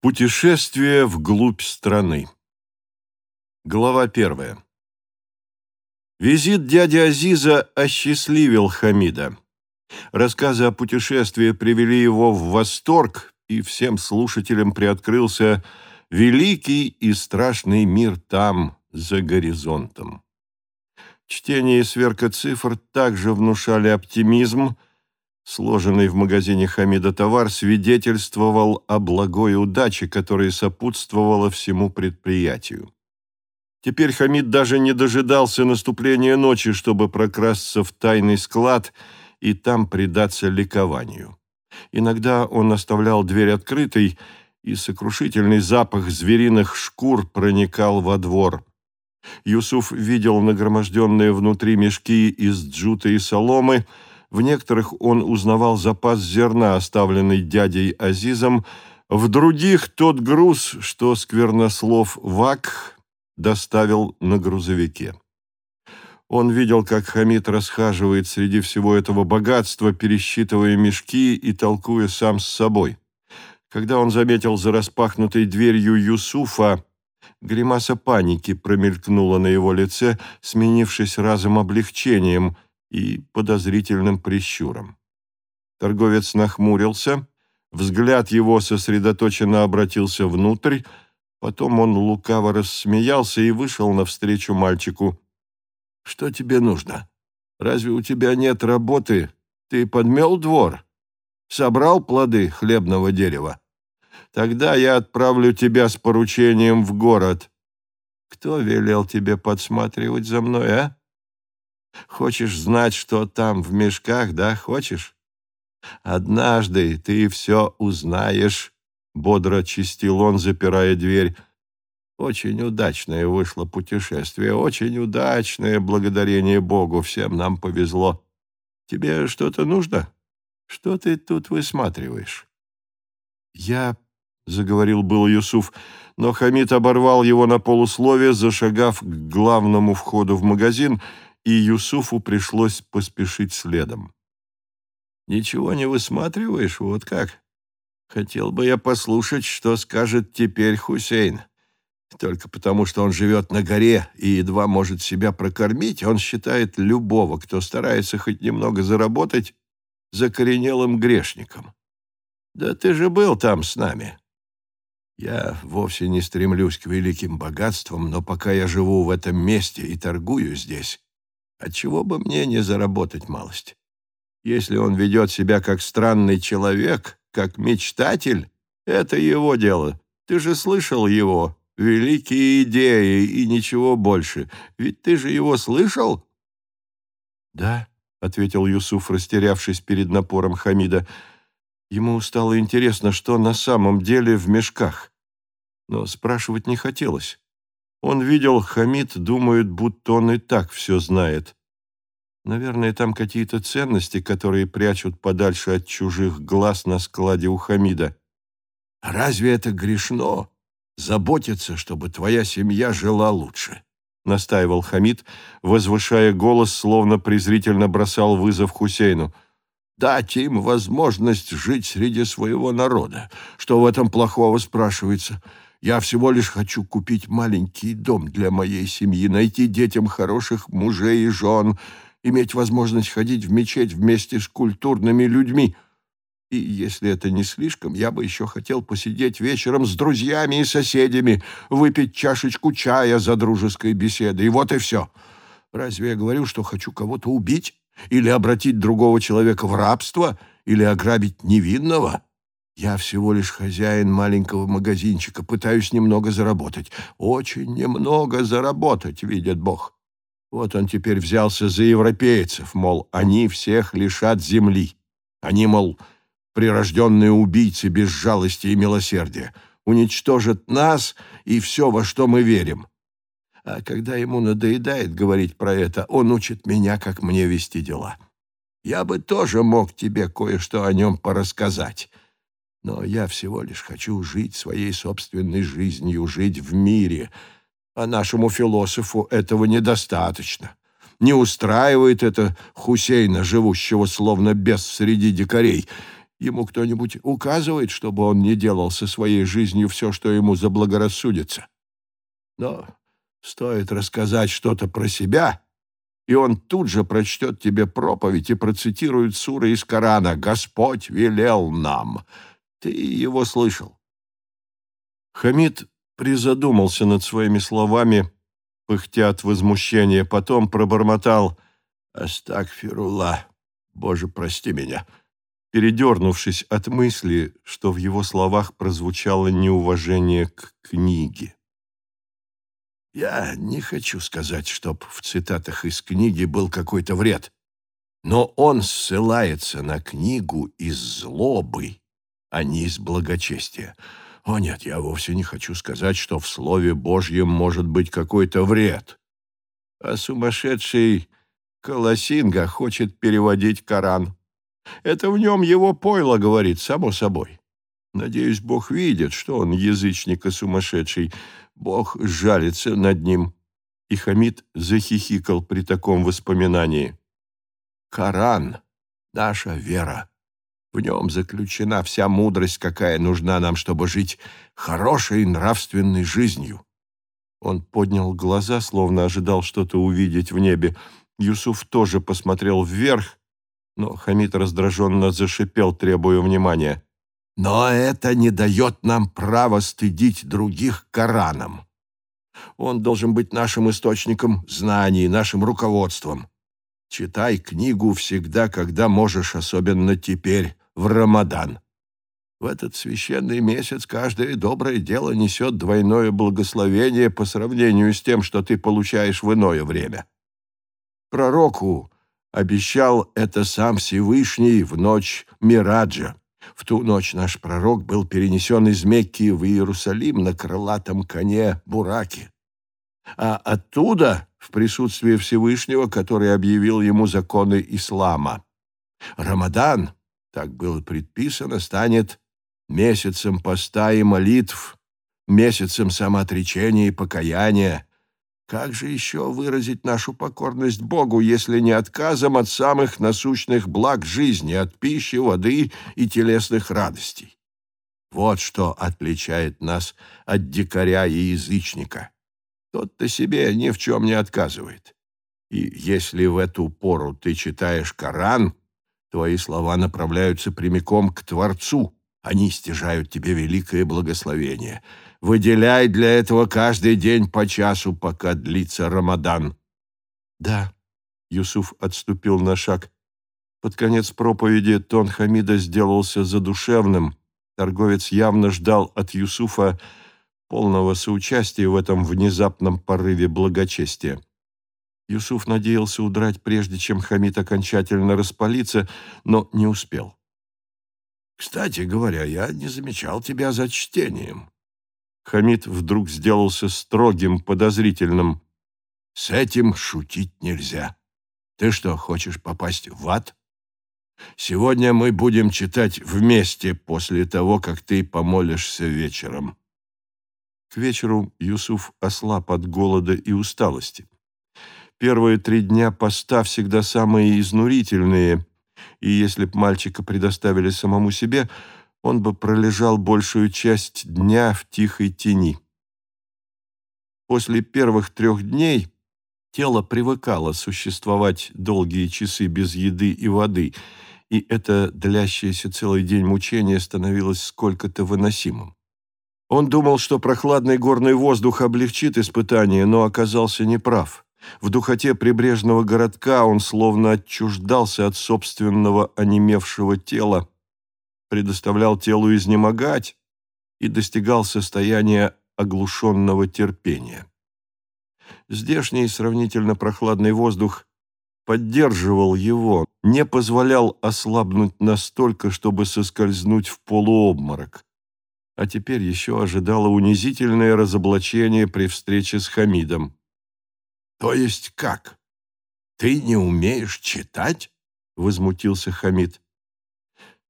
Путешествие вглубь страны. Глава первая. Визит дяди Азиза осчастливил Хамида. Рассказы о путешествии привели его в восторг, и всем слушателям приоткрылся великий и страшный мир там, за горизонтом. Чтение и сверка цифр также внушали оптимизм, Сложенный в магазине Хамида товар свидетельствовал о благой удаче, которая сопутствовала всему предприятию. Теперь Хамид даже не дожидался наступления ночи, чтобы прокрасться в тайный склад и там предаться ликованию. Иногда он оставлял дверь открытой, и сокрушительный запах звериных шкур проникал во двор. Юсуф видел нагроможденные внутри мешки из джута и соломы, в некоторых он узнавал запас зерна, оставленный дядей Азизом, в других тот груз, что сквернослов Вак доставил на грузовике. Он видел, как Хамид расхаживает среди всего этого богатства, пересчитывая мешки и толкуя сам с собой. Когда он заметил за распахнутой дверью Юсуфа, гримаса паники промелькнула на его лице, сменившись разом облегчением – и подозрительным прищуром. Торговец нахмурился, взгляд его сосредоточенно обратился внутрь, потом он лукаво рассмеялся и вышел навстречу мальчику. «Что тебе нужно? Разве у тебя нет работы? Ты подмел двор? Собрал плоды хлебного дерева? Тогда я отправлю тебя с поручением в город. Кто велел тебе подсматривать за мной, а?» Хочешь знать, что там в мешках, да, хочешь? Однажды ты все узнаешь, — бодро чистил он, запирая дверь. Очень удачное вышло путешествие, очень удачное, благодарение Богу, всем нам повезло. Тебе что-то нужно? Что ты тут высматриваешь? Я, — заговорил был Юсуф, но Хамид оборвал его на полусловие, зашагав к главному входу в магазин — и Юсуфу пришлось поспешить следом. «Ничего не высматриваешь, вот как? Хотел бы я послушать, что скажет теперь Хусейн. Только потому, что он живет на горе и едва может себя прокормить, он считает любого, кто старается хоть немного заработать, закоренелым грешником. Да ты же был там с нами. Я вовсе не стремлюсь к великим богатствам, но пока я живу в этом месте и торгую здесь, Отчего бы мне не заработать малость? Если он ведет себя как странный человек, как мечтатель, это его дело. Ты же слышал его. Великие идеи и ничего больше. Ведь ты же его слышал? Да, — ответил Юсуф, растерявшись перед напором Хамида. Ему стало интересно, что на самом деле в мешках. Но спрашивать не хотелось. Он видел, Хамид думает, будто он и так все знает. Наверное, там какие-то ценности, которые прячут подальше от чужих глаз на складе у Хамида. «Разве это грешно? Заботиться, чтобы твоя семья жила лучше?» — настаивал Хамид, возвышая голос, словно презрительно бросал вызов Хусейну. «Дать им возможность жить среди своего народа. Что в этом плохого, спрашивается?» Я всего лишь хочу купить маленький дом для моей семьи, найти детям хороших мужей и жен, иметь возможность ходить в мечеть вместе с культурными людьми. И если это не слишком, я бы еще хотел посидеть вечером с друзьями и соседями, выпить чашечку чая за дружеской беседой. И вот и все. Разве я говорю, что хочу кого-то убить? Или обратить другого человека в рабство? Или ограбить невинного?» Я всего лишь хозяин маленького магазинчика, пытаюсь немного заработать. Очень немного заработать, видит Бог. Вот он теперь взялся за европейцев, мол, они всех лишат земли. Они, мол, прирожденные убийцы без жалости и милосердия, уничтожат нас и все, во что мы верим. А когда ему надоедает говорить про это, он учит меня, как мне вести дела. Я бы тоже мог тебе кое-что о нем порассказать». Но я всего лишь хочу жить своей собственной жизнью, жить в мире. А нашему философу этого недостаточно. Не устраивает это Хусейна, живущего словно бес среди дикарей. ему кто-нибудь указывает, чтобы он не делал со своей жизнью все, что ему заблагорассудится. Но стоит рассказать что-то про себя, и он тут же прочтет тебе проповедь и процитирует суры из Корана «Господь велел нам». Ты его слышал. Хамид призадумался над своими словами, пыхтя от возмущения, потом пробормотал «Астагфирула, Боже, прости меня», передернувшись от мысли, что в его словах прозвучало неуважение к книге. Я не хочу сказать, чтоб в цитатах из книги был какой-то вред, но он ссылается на книгу из злобы, не из благочестия. О нет, я вовсе не хочу сказать, что в Слове Божьем может быть какой-то вред. А сумасшедший Колосинга хочет переводить Коран. Это в нем его пойло говорит, само собой. Надеюсь, Бог видит, что он язычник и сумасшедший. Бог жалится над ним. И Хамид захихикал при таком воспоминании. Коран — наша вера. В нем заключена вся мудрость, какая нужна нам, чтобы жить хорошей нравственной жизнью. Он поднял глаза, словно ожидал что-то увидеть в небе. Юсуф тоже посмотрел вверх, но Хамид раздраженно зашипел, требуя внимания. «Но это не дает нам права стыдить других Кораном. Он должен быть нашим источником знаний, нашим руководством. Читай книгу всегда, когда можешь, особенно теперь, в Рамадан. В этот священный месяц каждое доброе дело несет двойное благословение по сравнению с тем, что ты получаешь в иное время. Пророку обещал это сам Всевышний в ночь Мираджа. В ту ночь наш пророк был перенесен из Мекки в Иерусалим на крылатом коне Бураки. А оттуда в присутствии Всевышнего, который объявил ему законы ислама. Рамадан — так было предписано, станет месяцем поста и молитв, месяцем самоотречения и покаяния. Как же еще выразить нашу покорность Богу, если не отказом от самых насущных благ жизни, от пищи, воды и телесных радостей? Вот что отличает нас от дикаря и язычника. Тот-то себе ни в чем не отказывает. И если в эту пору ты читаешь Коран, Твои слова направляются прямиком к Творцу. Они стяжают тебе великое благословение. Выделяй для этого каждый день по часу, пока длится Рамадан. Да, Юсуф отступил на шаг. Под конец проповеди тон Хамида сделался задушевным. Торговец явно ждал от Юсуфа полного соучастия в этом внезапном порыве благочестия. Юсуф надеялся удрать, прежде чем Хамид окончательно распалится, но не успел. «Кстати говоря, я не замечал тебя за чтением». Хамид вдруг сделался строгим, подозрительным. «С этим шутить нельзя. Ты что, хочешь попасть в ад? Сегодня мы будем читать вместе после того, как ты помолишься вечером». К вечеру Юсуф ослаб от голода и усталости. Первые три дня поста всегда самые изнурительные, и если б мальчика предоставили самому себе, он бы пролежал большую часть дня в тихой тени. После первых трех дней тело привыкало существовать долгие часы без еды и воды, и это длящееся целый день мучение становилось сколько-то выносимым. Он думал, что прохладный горный воздух облегчит испытание, но оказался неправ. В духоте прибрежного городка он словно отчуждался от собственного онемевшего тела, предоставлял телу изнемогать и достигал состояния оглушенного терпения. Здешний сравнительно прохладный воздух поддерживал его, не позволял ослабнуть настолько, чтобы соскользнуть в полуобморок. А теперь еще ожидало унизительное разоблачение при встрече с Хамидом. «То есть как? Ты не умеешь читать?» — возмутился Хамид.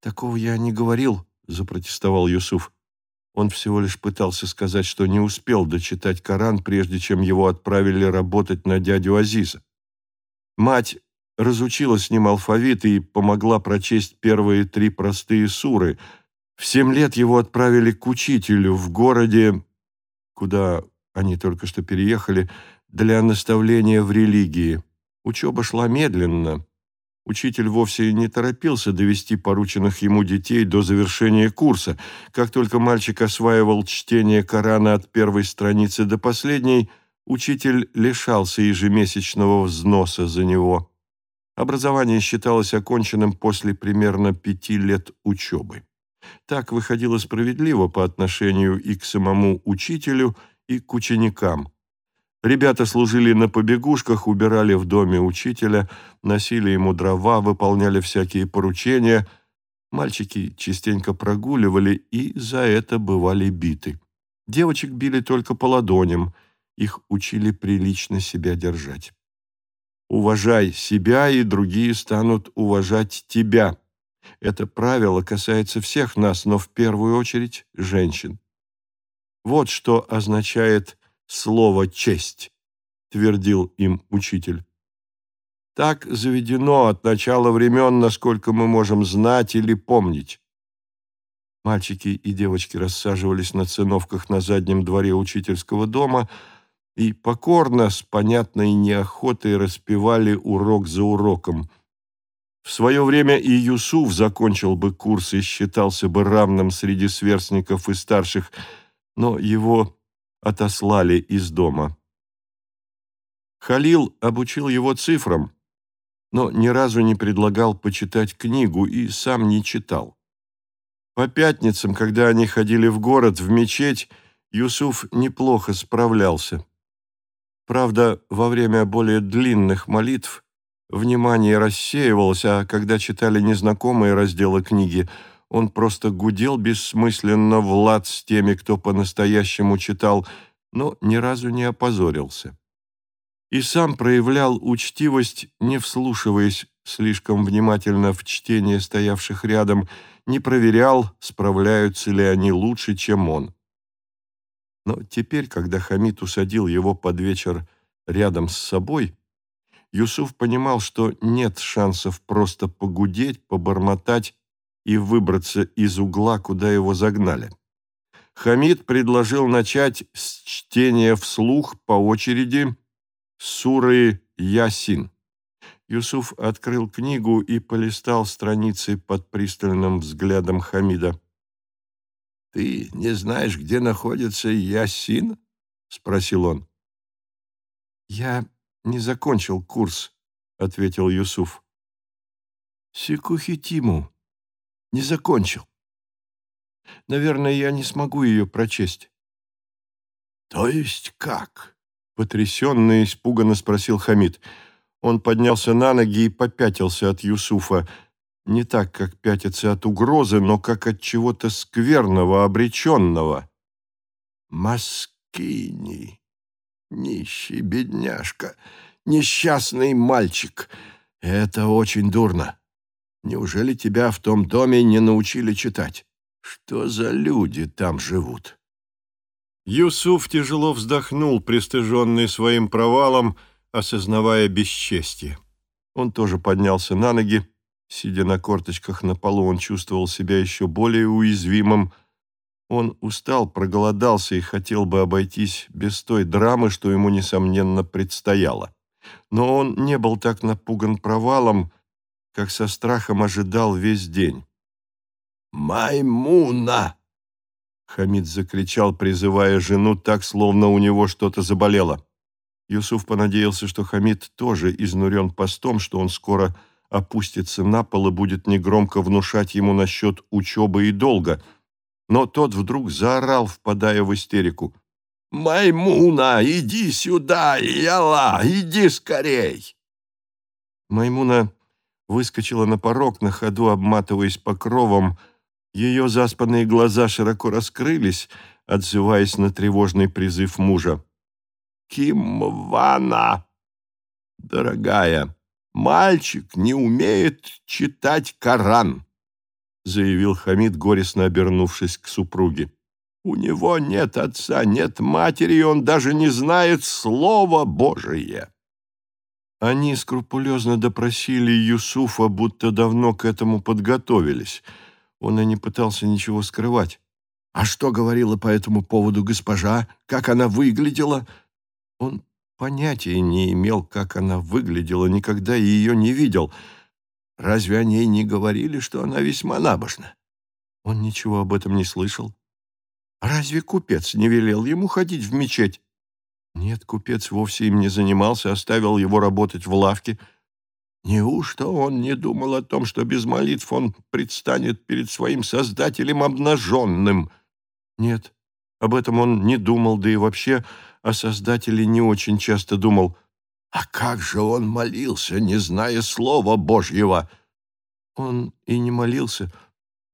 «Такого я не говорил», — запротестовал Юсуф. Он всего лишь пытался сказать, что не успел дочитать Коран, прежде чем его отправили работать на дядю Азиза. Мать разучила с ним алфавит и помогла прочесть первые три простые суры. В семь лет его отправили к учителю в городе, куда они только что переехали, для наставления в религии. Учеба шла медленно. Учитель вовсе не торопился довести порученных ему детей до завершения курса. Как только мальчик осваивал чтение Корана от первой страницы до последней, учитель лишался ежемесячного взноса за него. Образование считалось оконченным после примерно пяти лет учебы. Так выходило справедливо по отношению и к самому учителю, и к ученикам. Ребята служили на побегушках, убирали в доме учителя, носили ему дрова, выполняли всякие поручения. Мальчики частенько прогуливали и за это бывали биты. Девочек били только по ладоням, их учили прилично себя держать. «Уважай себя, и другие станут уважать тебя», это правило касается всех нас, но в первую очередь женщин. Вот что означает слово «честь», твердил им учитель. Так заведено от начала времен, насколько мы можем знать или помнить. Мальчики и девочки рассаживались на циновках на заднем дворе учительского дома и покорно, с понятной неохотой распевали урок за уроком – в свое время и Юсуф закончил бы курс и считался бы равным среди сверстников и старших, но его отослали из дома. Халил обучил его цифрам, но ни разу не предлагал почитать книгу и сам не читал. По пятницам, когда они ходили в город, в мечеть, Юсуф неплохо справлялся. Правда, во время более длинных молитв Внимание рассеивалось, а когда читали незнакомые разделы книги, он просто гудел бессмысленно в лад с теми, кто по-настоящему читал, но ни разу не опозорился. И сам проявлял учтивость, не вслушиваясь слишком внимательно в чтение стоявших рядом, не проверял, справляются ли они лучше, чем он. Но теперь, когда Хамид усадил его под вечер рядом с собой, Юсуф понимал, что нет шансов просто погудеть, побормотать и выбраться из угла, куда его загнали. Хамид предложил начать с чтения вслух по очереди суры Ясин. Юсуф открыл книгу и полистал страницы под пристальным взглядом Хамида. «Ты не знаешь, где находится Ясин?» — спросил он. «Я «Не закончил курс», — ответил Юсуф. «Секухитиму. Не закончил. Наверное, я не смогу ее прочесть». «То есть как?» — потрясенно и испуганно спросил Хамид. Он поднялся на ноги и попятился от Юсуфа. Не так, как пятится от угрозы, но как от чего-то скверного, обреченного. «Маскини», Нищий бедняжка, несчастный мальчик. Это очень дурно. Неужели тебя в том доме не научили читать? Что за люди там живут?» Юсуф тяжело вздохнул, пристыженный своим провалом, осознавая бесчестие. Он тоже поднялся на ноги. Сидя на корточках на полу, он чувствовал себя еще более уязвимым, он устал, проголодался и хотел бы обойтись без той драмы, что ему, несомненно, предстояло. Но он не был так напуган провалом, как со страхом ожидал весь день. «Маймуна!» Хамид закричал, призывая жену так, словно у него что-то заболело. Юсуф понадеялся, что Хамид тоже изнурен постом, что он скоро опустится на пол и будет негромко внушать ему насчет учебы и долга – но тот вдруг заорал, впадая в истерику. «Маймуна, иди сюда, Яла, иди скорей!» Маймуна выскочила на порог, на ходу обматываясь покровом. Ее заспанные глаза широко раскрылись, отзываясь на тревожный призыв мужа. «Кимвана, дорогая, мальчик не умеет читать Коран заявил Хамид, горестно обернувшись к супруге. «У него нет отца, нет матери, и он даже не знает слова Божие». Они скрупулезно допросили Юсуфа, будто давно к этому подготовились. Он и не пытался ничего скрывать. «А что говорила по этому поводу госпожа? Как она выглядела?» Он понятия не имел, как она выглядела, никогда ее не видел. Разве о ней не говорили, что она весьма набожна? Он ничего об этом не слышал. Разве купец не велел ему ходить в мечеть? Нет, купец вовсе им не занимался, оставил его работать в лавке. Неужто он не думал о том, что без молитв он предстанет перед своим Создателем обнаженным? Нет, об этом он не думал, да и вообще о Создателе не очень часто думал. А как же он молился, не зная слова Божьего? Он и не молился,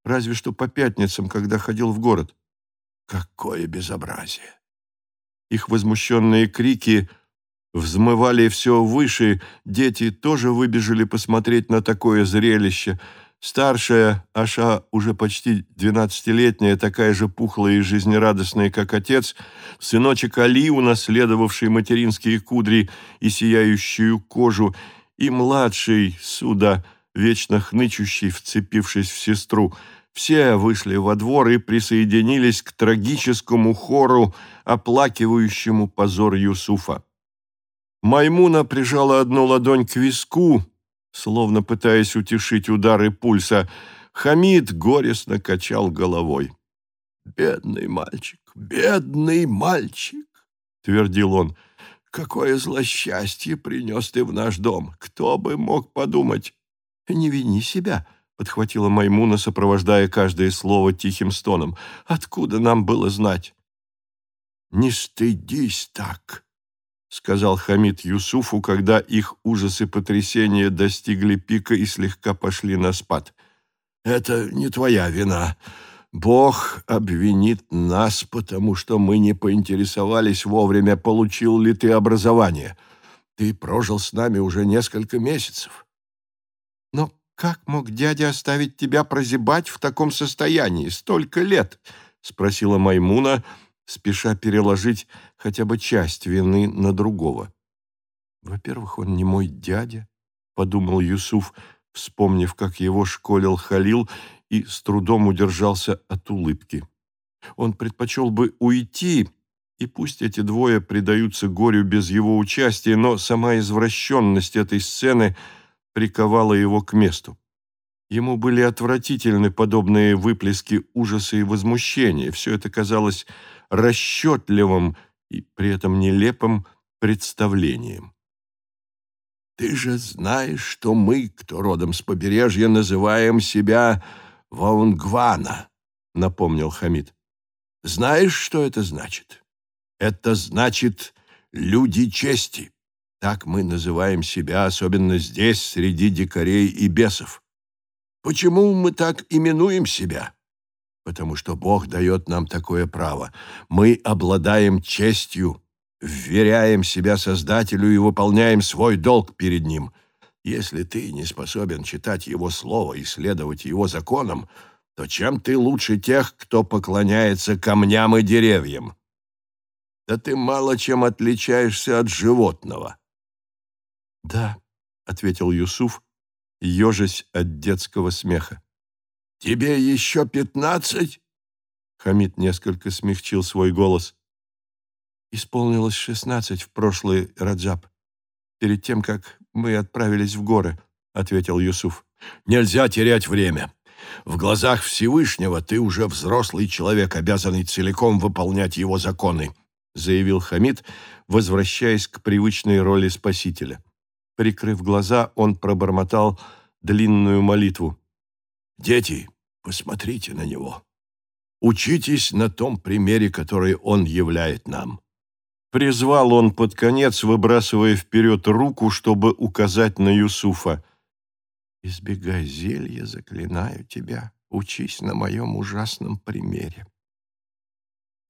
разве что по пятницам, когда ходил в город. Какое безобразие! Их возмущенные крики взмывали все выше, дети тоже выбежали посмотреть на такое зрелище. Старшая, Аша, уже почти двенадцатилетняя, такая же пухлая и жизнерадостная, как отец, сыночек Али, унаследовавший материнские кудри и сияющую кожу, и младший, Суда, вечно хнычущий, вцепившись в сестру – все вышли во двор и присоединились к трагическому хору, оплакивающему позор Юсуфа. Маймуна прижала одну ладонь к виску, словно пытаясь утешить удары пульса. Хамид горестно качал головой. «Бедный мальчик, бедный мальчик!» — твердил он. «Какое злосчастье принес ты в наш дом! Кто бы мог подумать!» «Не вини себя!» Подхватила Маймуна, сопровождая каждое слово тихим стоном. «Откуда нам было знать?» «Не стыдись так», — сказал Хамид Юсуфу, когда их ужасы потрясения достигли пика и слегка пошли на спад. «Это не твоя вина. Бог обвинит нас, потому что мы не поинтересовались вовремя, получил ли ты образование. Ты прожил с нами уже несколько месяцев». «Но «Как мог дядя оставить тебя прозябать в таком состоянии столько лет?» — спросила Маймуна, спеша переложить хотя бы часть вины на другого. «Во-первых, он не мой дядя», — подумал Юсуф, вспомнив, как его школил Халил, и с трудом удержался от улыбки. Он предпочел бы уйти, и пусть эти двое предаются горю без его участия, но сама извращенность этой сцены — приковало его к месту. Ему были отвратительны подобные выплески ужаса и возмущения. Все это казалось расчетливым и при этом нелепым представлением. «Ты же знаешь, что мы, кто родом с побережья, называем себя Ваунгвана», — напомнил Хамид. «Знаешь, что это значит? Это значит «люди чести». Так мы называем себя, особенно здесь, среди дикарей и бесов. Почему мы так именуем себя? Потому что Бог дает нам такое право. Мы обладаем честью, вверяем себя Создателю и выполняем свой долг перед Ним. Если ты не способен читать Его Слово и следовать Его законам, то чем ты лучше тех, кто поклоняется камням и деревьям? Да ты мало чем отличаешься от животного. «Да», — ответил Юсуф, ежась от детского смеха. «Тебе еще пятнадцать?» Хамид несколько смягчил свой голос. «Исполнилось шестнадцать в прошлый Раджаб, перед тем, как мы отправились в горы», — ответил Юсуф. «Нельзя терять время. В глазах Всевышнего ты уже взрослый человек, обязанный целиком выполнять его законы», — заявил Хамид, возвращаясь к привычной роли спасителя. Прикрыв глаза, он пробормотал длинную молитву. «Дети, посмотрите на него. Учитесь на том примере, который он являет нам». Призвал он под конец, выбрасывая вперед руку, чтобы указать на Юсуфа. «Избегай зелья, заклинаю тебя. Учись на моем ужасном примере».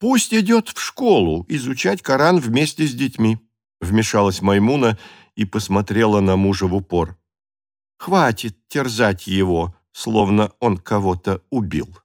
«Пусть идет в школу изучать Коран вместе с детьми», — вмешалась Маймуна, — и посмотрела на мужа в упор. «Хватит терзать его, словно он кого-то убил».